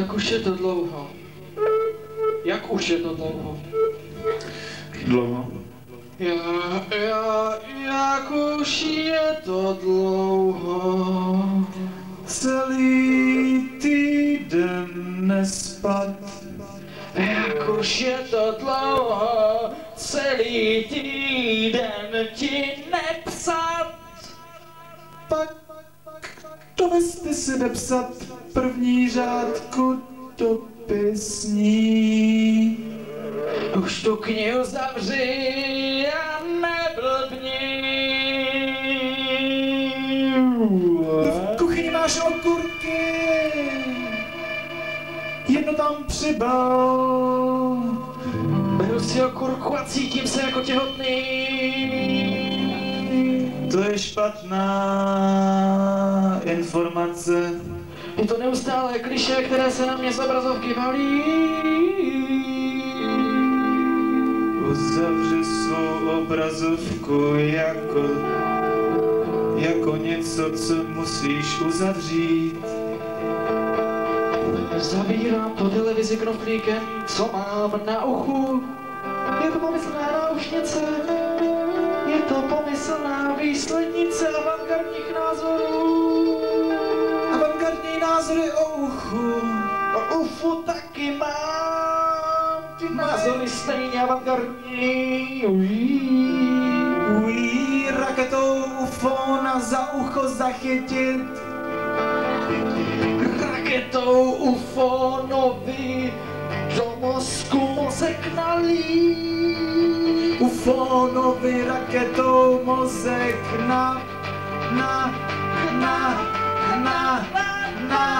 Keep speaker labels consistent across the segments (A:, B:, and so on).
A: Tak už je to dlouho. Jak už je to dlouho?
B: Dlouho.
A: Já, já, jak už je to dlouho.
B: Celý týden nespat.
A: Jak už je to dlouho, celý týden ti nepsat.
B: Pak doveste si nepsat první řádku dopisní.
A: Už tu knihu zavři a neblbni.
B: V kuchyni máš okurky. Jedno tam přibal.
A: Beru si okurku a cítím se jako těhotný.
B: To je špatná informace.
A: Je to neustále kliše, které se na mě z obrazovky valí.
B: Uzavři svou obrazovku jako, jako něco, co musíš uzavřít.
A: Zavírám to televizi knoflíkem, co mám na uchu. Je to pomyslná náušnice, je to pomyslná výslednice avantgardních
B: názory o uchu.
A: O ufu taky mám, ty názory stejně avantgardní.
B: Ují raketou ufona za ucho zachytit.
A: Raketou ufonovi do mozku mozek nalí.
B: Ufonovi raketou mozek na, na, na, na, na, na,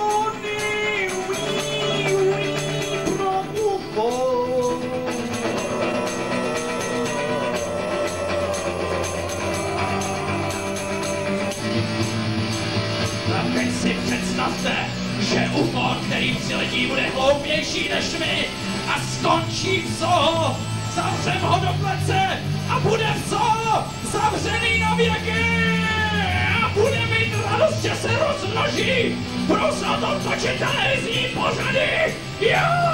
C: teď si představte, že UFO, který přiletí, bude hloupější než my a skončí v zoo. Zavřem ho do plece a bude v zoo zavřený na věky. A bude mít radost, že se rozmnoží. Plus o tom točit televizní pořady. Jo!